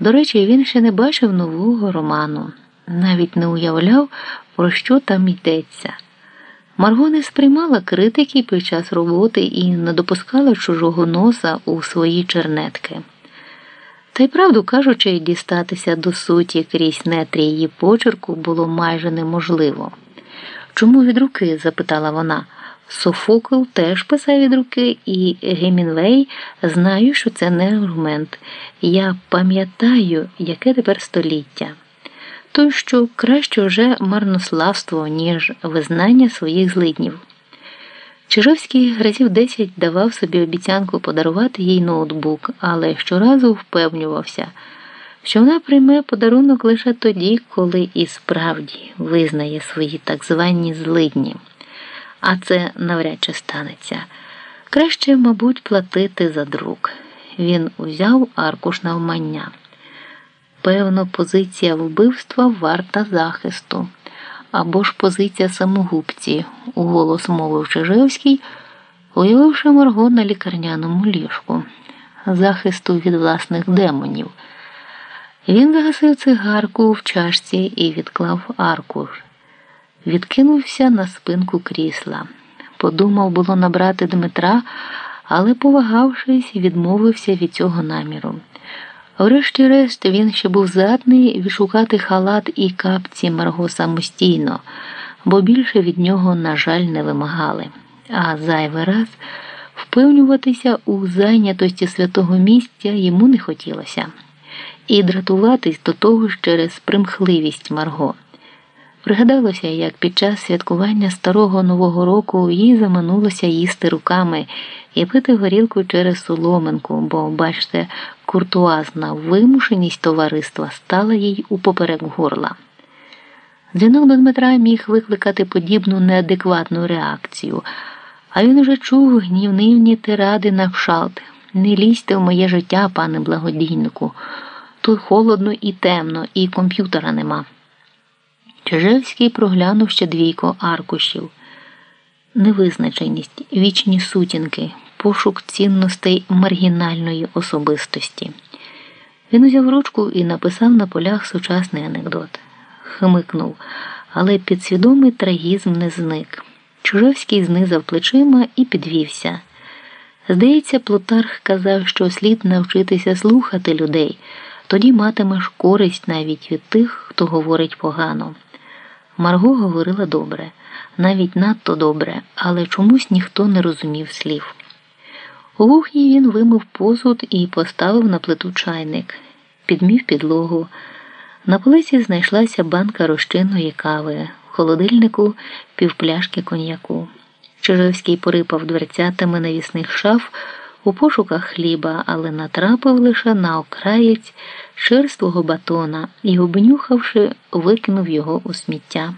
До речі, він ще не бачив нового роману, навіть не уявляв, про що там йдеться. Марго не сприймала критики під час роботи і не допускала чужого носа у свої чернетки. Та й правду кажучи, дістатися до суті крізь нетрі її почерку було майже неможливо. Чому від руки? запитала вона. Софокл теж писав від руки, і Гемінвей знаю, що це не аргумент. Я пам'ятаю, яке тепер століття. То що краще вже марнославство, ніж визнання своїх злиднів. Чижовський разів десять давав собі обіцянку подарувати їй ноутбук, але щоразу впевнювався, що вона прийме подарунок лише тоді, коли і справді визнає свої так звані злидні. А це навряд чи станеться. Краще, мабуть, платити за друк. Він узяв аркуш навмання. Певно, позиція вбивства варта захисту або ж позиція самогубці, уголос мовив Чижевський, уявивши Марго на лікарняному ліжку, захисту від власних демонів. Він загасив цигарку в чашці і відклав аркуш. Відкинувся на спинку крісла. Подумав було набрати Дмитра, але, повагавшись, відмовився від цього наміру. Врешті-решт він ще був здатний відшукати халат і капці Марго самостійно, бо більше від нього, на жаль, не вимагали. А зайвий раз впевнюватися у зайнятості святого місця йому не хотілося, і дратуватись до того ж через примхливість Марго. Пригадалося, як під час святкування старого Нового року їй заманулося їсти руками і пити горілку через соломинку, бо, бачите, куртуазна вимушеність товариства стала їй упоперек горла. Дзвінок до Дмитра міг викликати подібну неадекватну реакцію, а він уже чув гнівнивні тиради на кшалт. Не лізьте в моє життя, пане благодійнику. Тут холодно і темно, і комп'ютера нема. Чижевський проглянув ще двійко аркушів. Невизначеність, вічні сутінки, пошук цінностей маргінальної особистості. Він узяв ручку і написав на полях сучасний анекдот. Хмикнув, але підсвідомий трагізм не зник. Чужевський знизав плечима і підвівся. Здається, Плутарх казав, що слід навчитися слухати людей, тоді матимеш користь навіть від тих, хто говорить погано. Марго говорила добре, навіть надто добре, але чомусь ніхто не розумів слів. У вухні він вимив посуд і поставив на плиту чайник, підмів підлогу. На полиці знайшлася банка розчинної кави, в холодильнику півпляшки коньяку. Чижевський порипав дверцятами навісних шаф у пошуках хліба, але натрапив лише на окраєць шерствого батона і, обнюхавши, викинув його у сміття.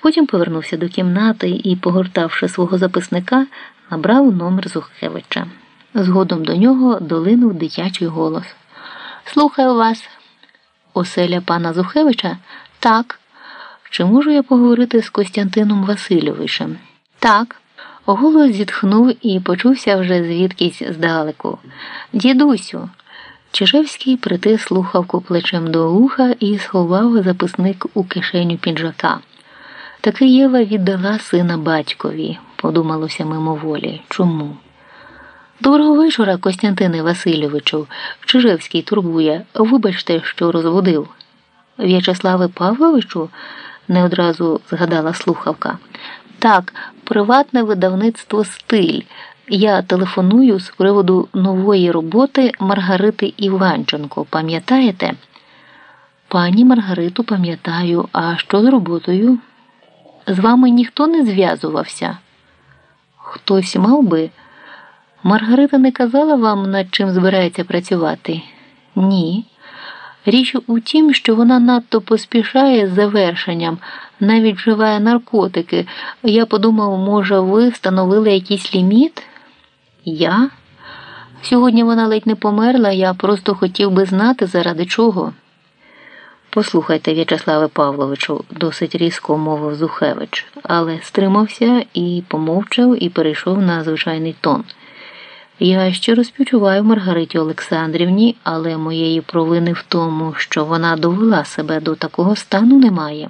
Потім повернувся до кімнати і, погортавши свого записника, набрав номер Зухевича. Згодом до нього долинув дитячий голос. Слухаю вас. Оселя пана Зухевича? Так. Чи можу я поговорити з Костянтином Васильовичем? Так. Голос зітхнув і почувся вже звідкись здалеку. Дідусю. Чижевський притис слухавку плечем до уха і сховав записник у кишеню піджака. Таки Єва віддала сина батькові, подумалося мимоволі. Чому? Доброго вечора, Костянтине Васильовичу. Чижевський турбує. Вибачте, що розводив. В'ячеславе Павловичу, не одразу згадала слухавка. Так, приватне видавництво стиль. Я телефоную з приводу нової роботи Маргарити Іванченко. Пам'ятаєте? Пані Маргариту пам'ятаю, а що з роботою? З вами ніхто не зв'язувався? Хтось мав би. Маргарита не казала вам, над чим збирається працювати? Ні. Річ у тім, що вона надто поспішає з завершенням, навіть вживає наркотики. Я подумав, може, ви встановили якийсь ліміт? Я? Сьогодні вона ледь не померла, я просто хотів би знати, заради чого. Послухайте, В'ячеславе Павловичу, досить різко мовив Зухевич, але стримався і помовчав і перейшов на звичайний тон. Я щиро співчуваю Маргариті Олександрівні, але моєї провини в тому, що вона довела себе до такого стану, немає.